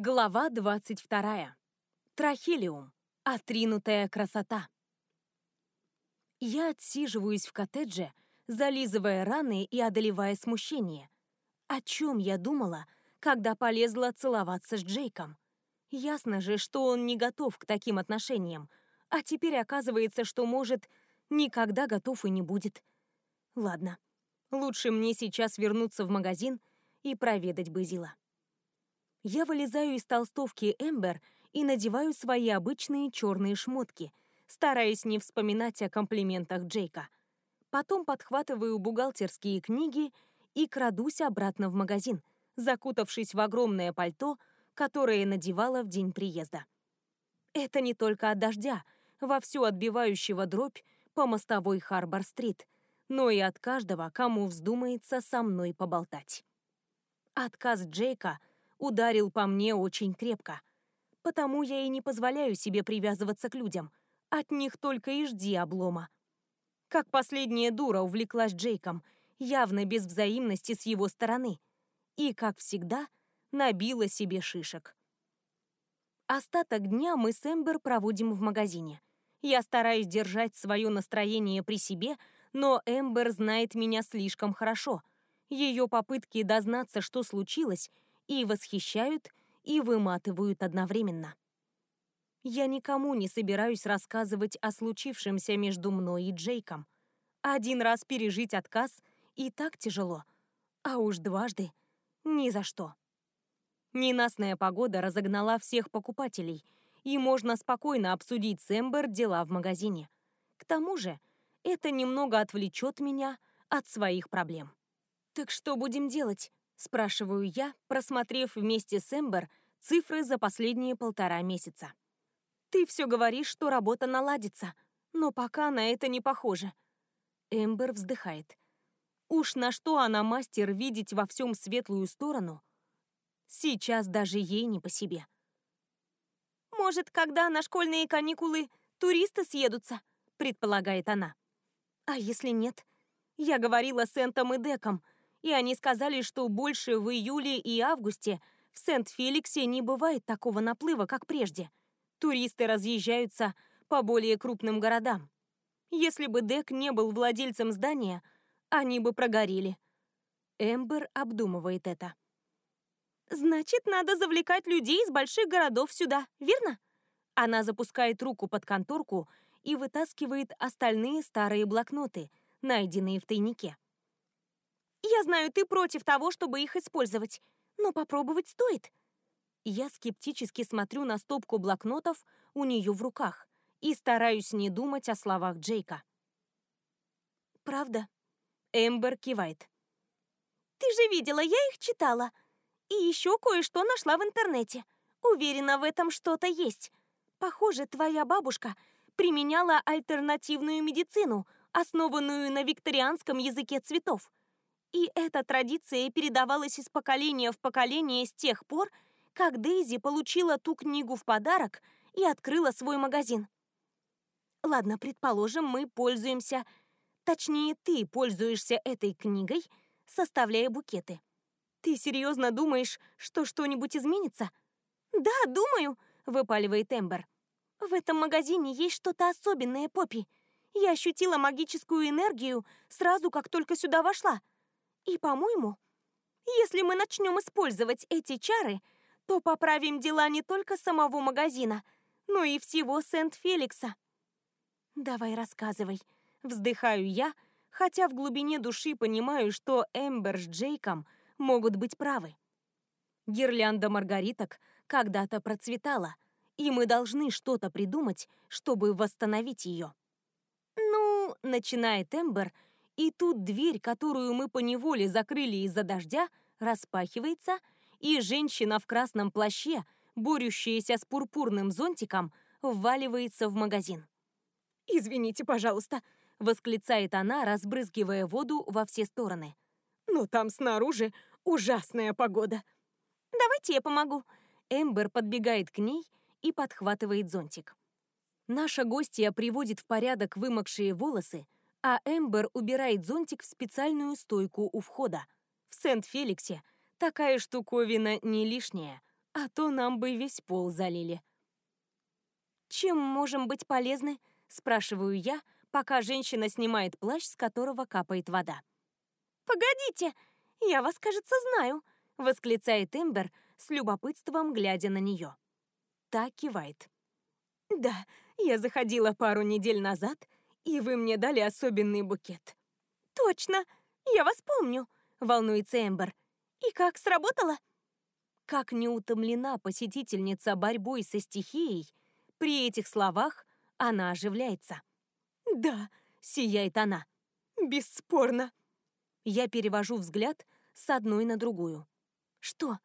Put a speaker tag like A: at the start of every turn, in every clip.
A: Глава 22. Трахелиум. Отринутая красота. Я отсиживаюсь в коттедже, зализывая раны и одолевая смущение. О чем я думала, когда полезла целоваться с Джейком? Ясно же, что он не готов к таким отношениям, а теперь оказывается, что, может, никогда готов и не будет. Ладно, лучше мне сейчас вернуться в магазин и проведать Базила. Я вылезаю из толстовки Эмбер и надеваю свои обычные черные шмотки, стараясь не вспоминать о комплиментах Джейка. Потом подхватываю бухгалтерские книги и крадусь обратно в магазин, закутавшись в огромное пальто, которое надевала в день приезда. Это не только от дождя, вовсю отбивающего дробь по мостовой Харбор-стрит, но и от каждого, кому вздумается со мной поболтать. Отказ Джейка ударил по мне очень крепко. Потому я и не позволяю себе привязываться к людям. От них только и жди облома. Как последняя дура увлеклась Джейком, явно без взаимности с его стороны. И, как всегда, набила себе шишек. Остаток дня мы с Эмбер проводим в магазине. Я стараюсь держать свое настроение при себе, но Эмбер знает меня слишком хорошо. Ее попытки дознаться, что случилось, и восхищают, и выматывают одновременно. Я никому не собираюсь рассказывать о случившемся между мной и Джейком. Один раз пережить отказ и так тяжело, а уж дважды ни за что. Ненастная погода разогнала всех покупателей, и можно спокойно обсудить с Эмбер дела в магазине. К тому же, это немного отвлечет меня от своих проблем. «Так что будем делать?» Спрашиваю я, просмотрев вместе с Эмбер цифры за последние полтора месяца. Ты все говоришь, что работа наладится, но пока на это не похоже. Эмбер вздыхает. Уж на что она мастер видеть во всем светлую сторону, сейчас даже ей не по себе. «Может, когда на школьные каникулы туристы съедутся?» — предполагает она. «А если нет?» Я говорила с Энтом и Деком — и они сказали, что больше в июле и августе в Сент-Феликсе не бывает такого наплыва, как прежде. Туристы разъезжаются по более крупным городам. Если бы Дек не был владельцем здания, они бы прогорели. Эмбер обдумывает это. «Значит, надо завлекать людей из больших городов сюда, верно?» Она запускает руку под конторку и вытаскивает остальные старые блокноты, найденные в тайнике. Я знаю, ты против того, чтобы их использовать, но попробовать стоит. Я скептически смотрю на стопку блокнотов у нее в руках и стараюсь не думать о словах Джейка. «Правда?» Эмбер кивает. «Ты же видела, я их читала. И еще кое-что нашла в интернете. Уверена, в этом что-то есть. Похоже, твоя бабушка применяла альтернативную медицину, основанную на викторианском языке цветов. И эта традиция передавалась из поколения в поколение с тех пор, как Дейзи получила ту книгу в подарок и открыла свой магазин. Ладно, предположим, мы пользуемся, точнее, ты пользуешься этой книгой, составляя букеты. Ты серьезно думаешь, что что-нибудь изменится? Да, думаю, выпаливает Эмбер. В этом магазине есть что-то особенное, Поппи. Я ощутила магическую энергию сразу, как только сюда вошла. И, по-моему, если мы начнем использовать эти чары, то поправим дела не только самого магазина, но и всего Сент-Феликса. Давай рассказывай. Вздыхаю я, хотя в глубине души понимаю, что Эмбер с Джейком могут быть правы. Гирлянда маргариток когда-то процветала, и мы должны что-то придумать, чтобы восстановить ее. «Ну», — начинает Эмбер, — и тут дверь, которую мы поневоле закрыли из-за дождя, распахивается, и женщина в красном плаще, борющаяся с пурпурным зонтиком, вваливается в магазин. «Извините, пожалуйста», — восклицает она, разбрызгивая воду во все стороны. «Но там снаружи ужасная погода». «Давайте я помогу». Эмбер подбегает к ней и подхватывает зонтик. Наша гостья приводит в порядок вымокшие волосы, а Эмбер убирает зонтик в специальную стойку у входа. В Сент-Феликсе такая штуковина не лишняя, а то нам бы весь пол залили. «Чем можем быть полезны?» — спрашиваю я, пока женщина снимает плащ, с которого капает вода. «Погодите, я вас, кажется, знаю», — восклицает Эмбер с любопытством, глядя на нее. Та кивает. «Да, я заходила пару недель назад, и вы мне дали особенный букет». «Точно, я вас помню», — волнуется Эмбер. «И как, сработало?» Как не утомлена посетительница борьбой со стихией, при этих словах она оживляется. «Да», — сияет она, — «бесспорно». Я перевожу взгляд с одной на другую. «Что?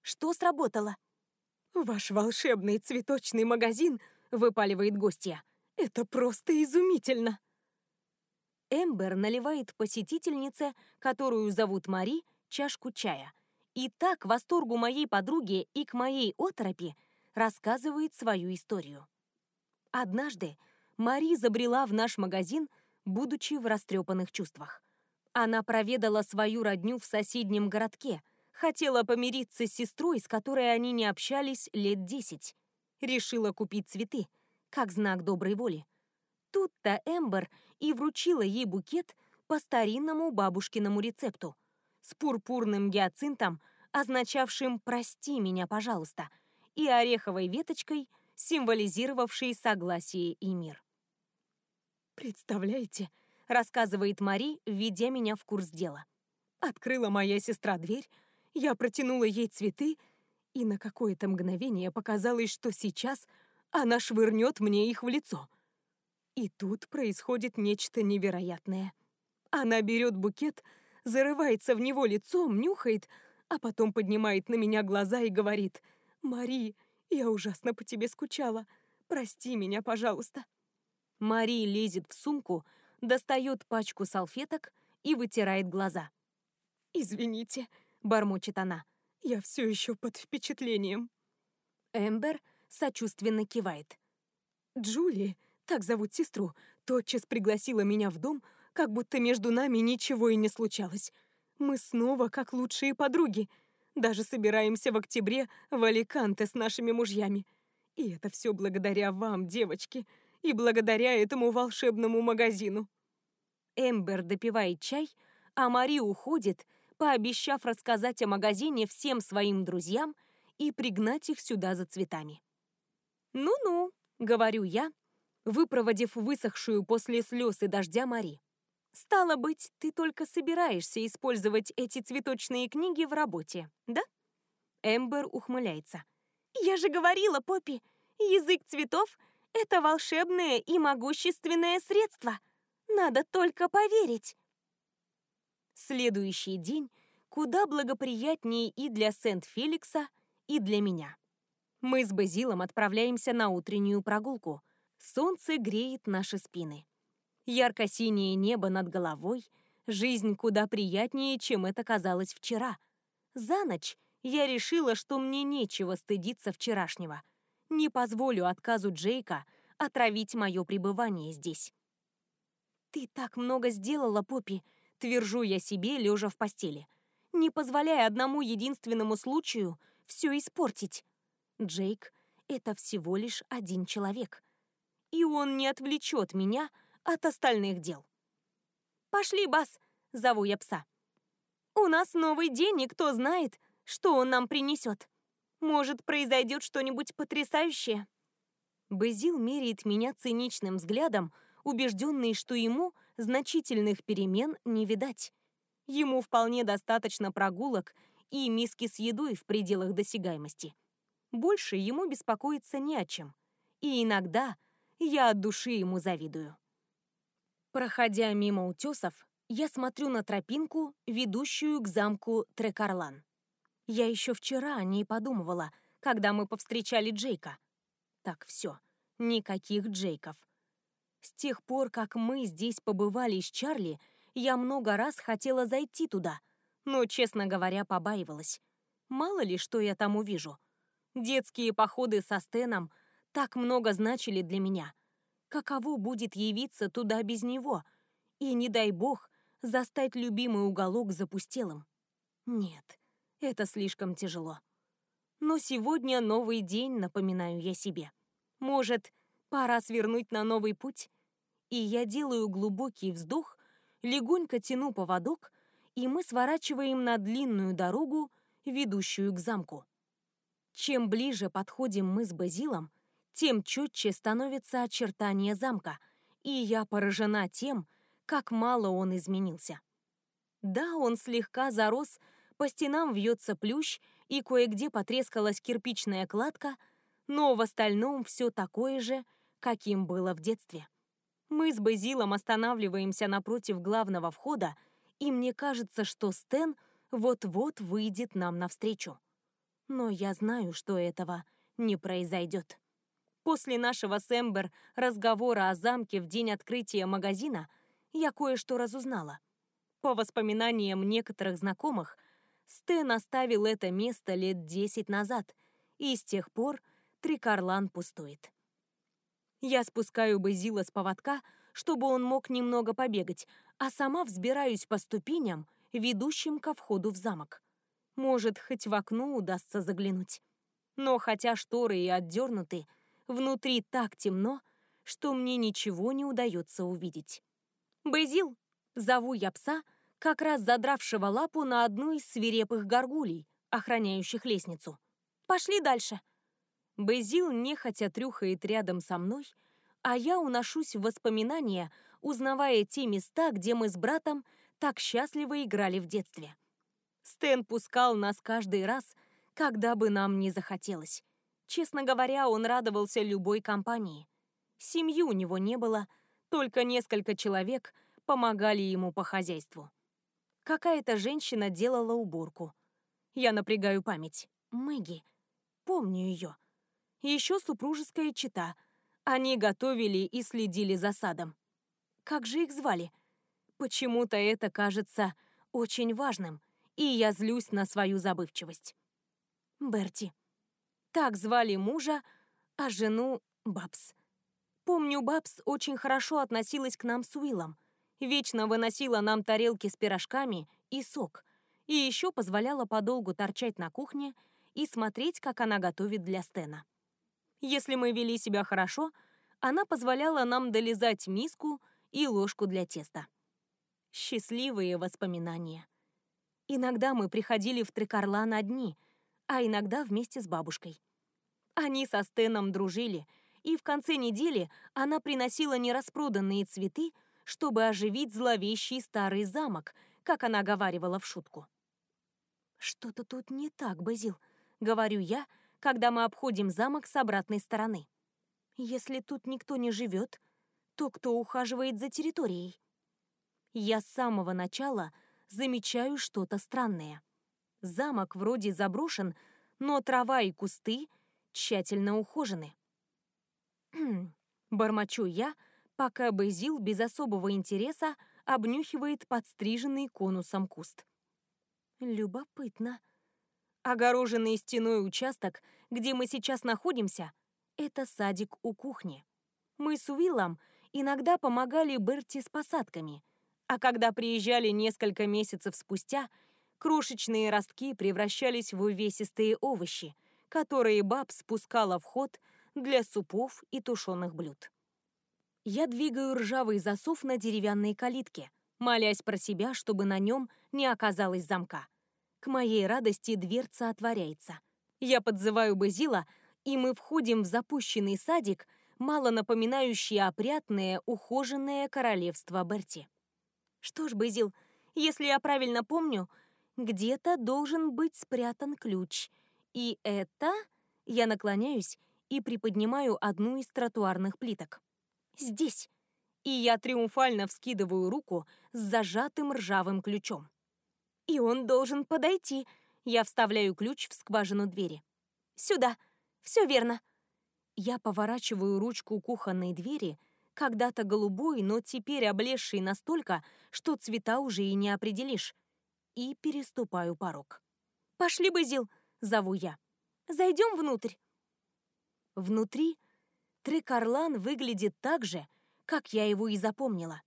A: Что сработало?» «Ваш волшебный цветочный магазин», — выпаливает гостья. «Это просто изумительно!» Эмбер наливает посетительнице, которую зовут Мари, чашку чая. И так восторгу моей подруги и к моей оторопи рассказывает свою историю. Однажды Мари забрела в наш магазин, будучи в растрепанных чувствах. Она проведала свою родню в соседнем городке, хотела помириться с сестрой, с которой они не общались лет десять. Решила купить цветы, как знак доброй воли. Тут-то Эмбер и вручила ей букет по старинному бабушкиному рецепту с пурпурным гиацинтом, означавшим «прости меня, пожалуйста», и ореховой веточкой, символизировавшей согласие и мир. «Представляете?» — рассказывает Мари, введя меня в курс дела. Открыла моя сестра дверь, я протянула ей цветы, и на какое-то мгновение показалось, что сейчас она швырнет мне их в лицо — и тут происходит нечто невероятное. Она берет букет, зарывается в него лицом, нюхает, а потом поднимает на меня глаза и говорит «Мари, я ужасно по тебе скучала. Прости меня, пожалуйста». Мари лезет в сумку, достает пачку салфеток и вытирает глаза. «Извините», — бормочет она, — «я все еще под впечатлением». Эмбер сочувственно кивает. «Джули», так зовут сестру, тотчас пригласила меня в дом, как будто между нами ничего и не случалось. Мы снова как лучшие подруги. Даже собираемся в октябре в Аликанте с нашими мужьями. И это все благодаря вам, девочки, и благодаря этому волшебному магазину. Эмбер допивает чай, а Мари уходит, пообещав рассказать о магазине всем своим друзьям и пригнать их сюда за цветами. «Ну-ну», — говорю я, выпроводив высохшую после слез и дождя Мари. «Стало быть, ты только собираешься использовать эти цветочные книги в работе, да?» Эмбер ухмыляется. «Я же говорила, Поппи, язык цветов — это волшебное и могущественное средство. Надо только поверить». Следующий день куда благоприятнее и для Сент-Феликса, и для меня. Мы с Базилом отправляемся на утреннюю прогулку — Солнце греет наши спины. Ярко-синее небо над головой, жизнь куда приятнее, чем это казалось вчера. За ночь я решила, что мне нечего стыдиться вчерашнего. Не позволю отказу Джейка отравить мое пребывание здесь. «Ты так много сделала, Поппи», — твержу я себе, лежа в постели. «Не позволяя одному единственному случаю все испортить». Джейк — это всего лишь один человек — и он не отвлечет меня от остальных дел. «Пошли, Бас!» — зову я пса. «У нас новый день, и кто знает, что он нам принесет. Может, произойдет что-нибудь потрясающее?» Базил меряет меня циничным взглядом, убежденный, что ему значительных перемен не видать. Ему вполне достаточно прогулок и миски с едой в пределах досягаемости. Больше ему беспокоиться не о чем. И иногда я от души ему завидую. Проходя мимо утесов, я смотрю на тропинку, ведущую к замку Трекарлан. Я еще вчера о ней подумывала, когда мы повстречали Джейка. Так все, никаких Джейков. С тех пор, как мы здесь побывали с Чарли, я много раз хотела зайти туда, но, честно говоря, побаивалась. Мало ли, что я там увижу. Детские походы со Стеном так много значили для меня. Каково будет явиться туда без него? И, не дай бог, застать любимый уголок запустелым? Нет, это слишком тяжело. Но сегодня новый день, напоминаю я себе. Может, пора свернуть на новый путь? И я делаю глубокий вздох, легонько тяну поводок, и мы сворачиваем на длинную дорогу, ведущую к замку. Чем ближе подходим мы с Базилом, тем четче становится очертание замка, и я поражена тем, как мало он изменился. Да, он слегка зарос, по стенам вьется плющ, и кое-где потрескалась кирпичная кладка, но в остальном все такое же, каким было в детстве. Мы с Базилом останавливаемся напротив главного входа, и мне кажется, что Стэн вот-вот выйдет нам навстречу. Но я знаю, что этого не произойдет. После нашего с Эмбер разговора о замке в день открытия магазина я кое-что разузнала. По воспоминаниям некоторых знакомых, Стэн оставил это место лет десять назад, и с тех пор Трикарлан пустует. Я спускаю Базила с поводка, чтобы он мог немного побегать, а сама взбираюсь по ступеням, ведущим ко входу в замок. Может, хоть в окно удастся заглянуть. Но хотя шторы и отдернуты, внутри так темно, что мне ничего не удается увидеть. «Базил!» — зову я пса, как раз задравшего лапу на одну из свирепых горгулей, охраняющих лестницу. «Пошли дальше!» Базил нехотя трюхает рядом со мной, а я уношусь в воспоминания, узнавая те места, где мы с братом так счастливо играли в детстве. Стэн пускал нас каждый раз, когда бы нам не захотелось. Честно говоря, он радовался любой компании. Семьи у него не было, только несколько человек помогали ему по хозяйству. Какая-то женщина делала уборку. Я напрягаю память. Мэгги. Помню ее. Еще супружеская чита. Они готовили и следили за садом. Как же их звали? Почему-то это кажется очень важным, и я злюсь на свою забывчивость. Берти. Так звали мужа, а жену — Бабс. Помню, Бабс очень хорошо относилась к нам с Уиллом. Вечно выносила нам тарелки с пирожками и сок. И еще позволяла подолгу торчать на кухне и смотреть, как она готовит для Стена. Если мы вели себя хорошо, она позволяла нам долизать миску и ложку для теста. Счастливые воспоминания. Иногда мы приходили в Трикарлан одни, а иногда вместе с бабушкой. Они со Стеном дружили, и в конце недели она приносила нераспроданные цветы, чтобы оживить зловещий старый замок, как она говаривала в шутку. «Что-то тут не так, Базил», — говорю я, — когда мы обходим замок с обратной стороны. Если тут никто не живет, то кто ухаживает за территорией? Я с самого начала замечаю что-то странное. Замок вроде заброшен, но трава и кусты тщательно ухожены. Бормочу я, пока Безил без особого интереса обнюхивает подстриженный конусом куст. Любопытно. Огороженный стеной участок, где мы сейчас находимся, это садик у кухни. Мы с Уиллом иногда помогали Берти с посадками, а когда приезжали несколько месяцев спустя, крошечные ростки превращались в увесистые овощи, которые баб спускала в ход для супов и тушеных блюд. Я двигаю ржавый засов на деревянной калитке, молясь про себя, чтобы на нем не оказалось замка. К моей радости дверца отворяется. Я подзываю Базила, и мы входим в запущенный садик, мало напоминающий опрятное, ухоженное королевство Берти. Что ж, Базил, если я правильно помню, где-то должен быть спрятан ключ. И это... Я наклоняюсь и приподнимаю одну из тротуарных плиток. Здесь. И я триумфально вскидываю руку с зажатым ржавым ключом и он должен подойти. Я вставляю ключ в скважину двери. Сюда. Все верно. Я поворачиваю ручку кухонной двери, когда-то голубой, но теперь облезший настолько, что цвета уже и не определишь, и переступаю порог. «Пошли, Базил!» — зову я. «Зайдем внутрь». Внутри Трикарлан выглядит так же, как я его и запомнила.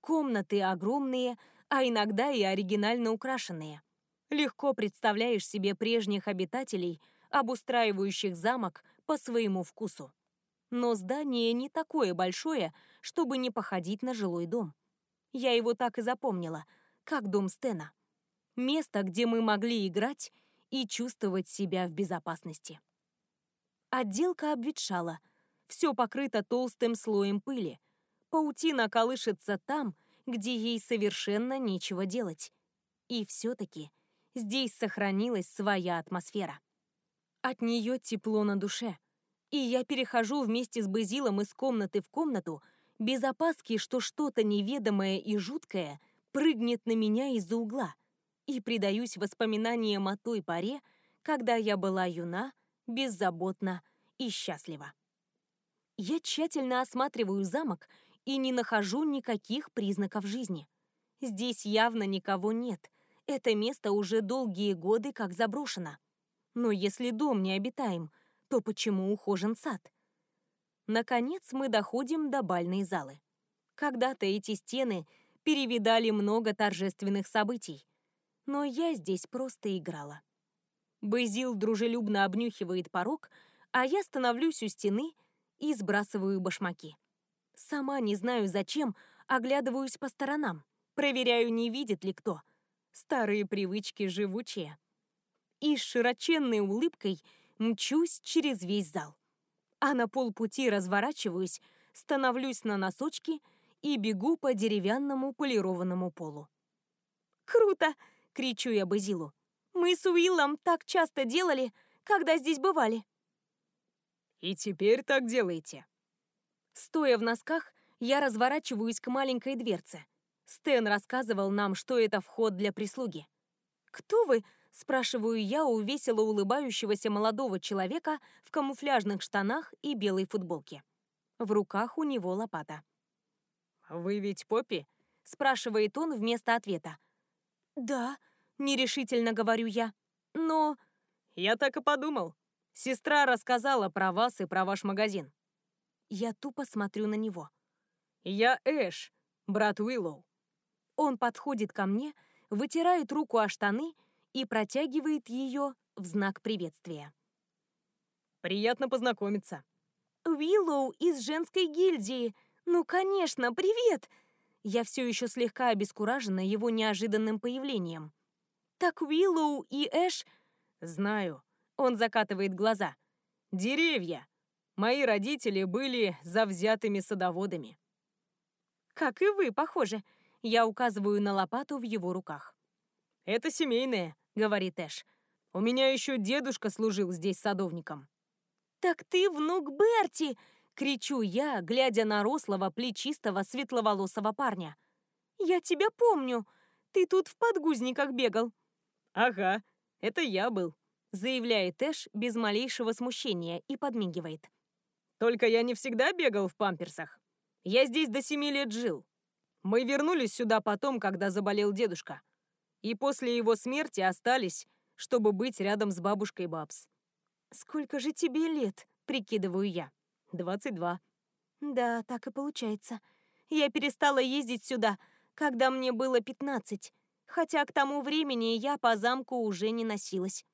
A: Комнаты огромные, а иногда и оригинально украшенные. Легко представляешь себе прежних обитателей, обустраивающих замок по своему вкусу. Но здание не такое большое, чтобы не походить на жилой дом. Я его так и запомнила, как дом Стена. Место, где мы могли играть и чувствовать себя в безопасности. Отделка обветшала, все покрыто толстым слоем пыли. Паутина колышется там, где ей совершенно нечего делать. И все-таки здесь сохранилась своя атмосфера. От нее тепло на душе. И я перехожу вместе с Базилом из комнаты в комнату, без опаски, что что-то неведомое и жуткое прыгнет на меня из-за угла, и предаюсь воспоминаниям о той поре, когда я была юна, беззаботна и счастлива. Я тщательно осматриваю замок и не нахожу никаких признаков жизни. Здесь явно никого нет. Это место уже долгие годы как заброшено. Но если дом не обитаем, то почему ухожен сад? Наконец мы доходим до бальной залы. Когда-то эти стены перевидали много торжественных событий. Но я здесь просто играла. Базил дружелюбно обнюхивает порог, а я становлюсь у стены и сбрасываю башмаки. Сама не знаю зачем, оглядываюсь по сторонам, проверяю, не видит ли кто. Старые привычки живучие. И с широченной улыбкой мчусь через весь зал. А на полпути разворачиваюсь, становлюсь на носочки и бегу по деревянному полированному полу. «Круто!» — кричу я Базилу. «Мы с Уиллом так часто делали, когда здесь бывали».
B: «И теперь так делаете?»
A: Стоя в носках, я разворачиваюсь к маленькой дверце. Стэн рассказывал нам, что это вход для прислуги. «Кто вы?» – спрашиваю я у весело улыбающегося молодого человека в камуфляжных штанах и белой футболке. В руках у него лопата.
B: «Вы ведь Поппи?»
A: – спрашивает он вместо ответа. «Да», – нерешительно говорю я. «Но...»
B: «Я так и подумал. Сестра рассказала про вас и про ваш магазин.
A: Я тупо смотрю на него.
B: «Я Эш, брат Уиллоу».
A: Он подходит ко мне, вытирает руку о штаны и протягивает ее в знак приветствия.
B: «Приятно познакомиться».
A: «Уиллоу из женской гильдии. Ну, конечно, привет!» Я все еще слегка обескуражена его неожиданным появлением. «Так Уиллоу и Эш...»
B: «Знаю».
A: Он закатывает глаза.
B: «Деревья. Мои родители были завзятыми садоводами.
A: Как и вы, похоже. Я указываю на лопату в его руках.
B: Это семейное, говорит Эш. У меня еще дедушка служил здесь садовником.
A: Так ты внук Берти! кричу я, глядя на рослого, плечистого, светловолосого парня. Я тебя помню. Ты тут в подгузниках бегал.
B: Ага, это я был,
A: заявляет Эш без малейшего смущения и подмигивает.
B: Только я не всегда бегал в памперсах. Я здесь до семи лет жил. Мы вернулись сюда потом, когда заболел дедушка. И после его смерти остались, чтобы быть рядом с бабушкой Бабс.
A: «Сколько же тебе лет?» — прикидываю я.
B: «Двадцать два».
A: «Да, так и получается. Я перестала ездить сюда, когда мне было пятнадцать, хотя к тому времени я по замку уже не носилась.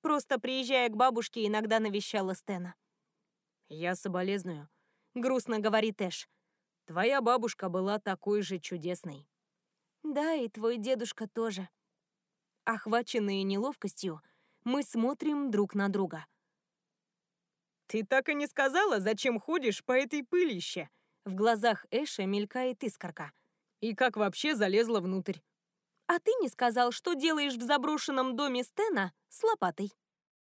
A: Просто приезжая к бабушке, иногда навещала Стена.
B: «Я соболезную», —
A: грустно говорит Эш.
B: «Твоя бабушка была такой же чудесной».
A: «Да, и твой дедушка тоже». Охваченные неловкостью, мы смотрим друг на друга.
B: «Ты так и не сказала, зачем ходишь по этой пылище?»
A: В глазах Эша мелькает искорка.
B: «И как вообще залезла внутрь?»
A: «А ты не сказал, что делаешь в заброшенном доме Стена с лопатой?»